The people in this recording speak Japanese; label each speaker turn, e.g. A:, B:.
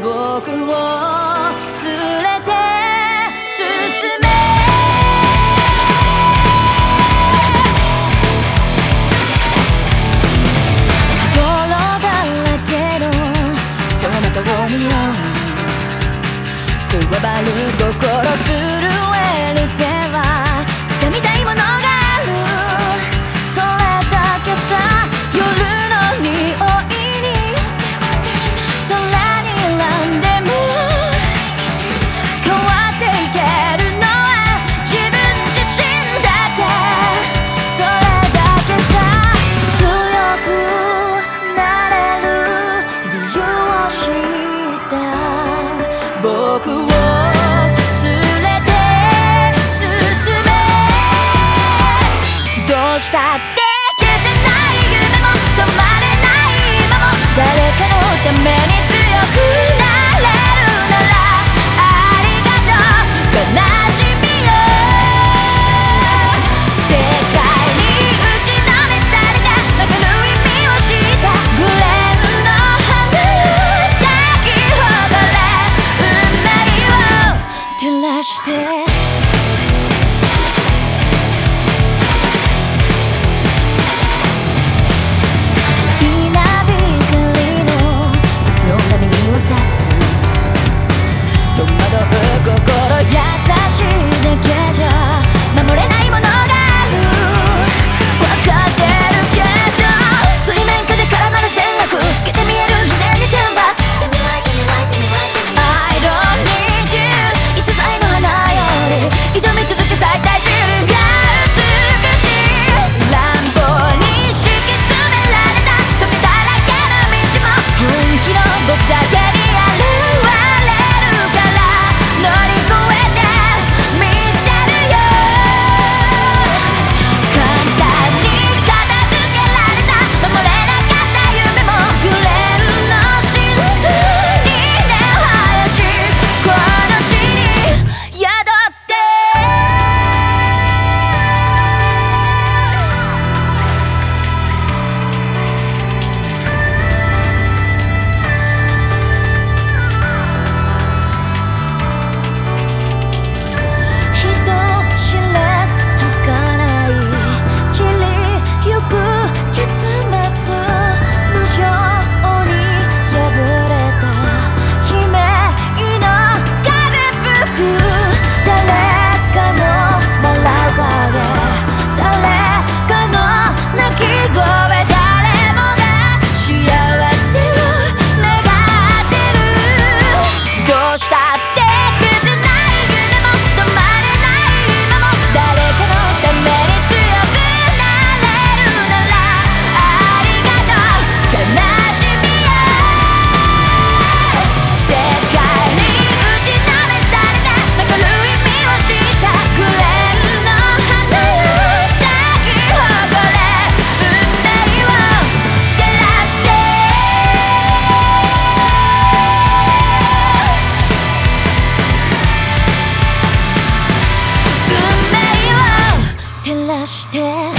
A: 僕を連れて進め。こわばる心震える手。どうしたってして。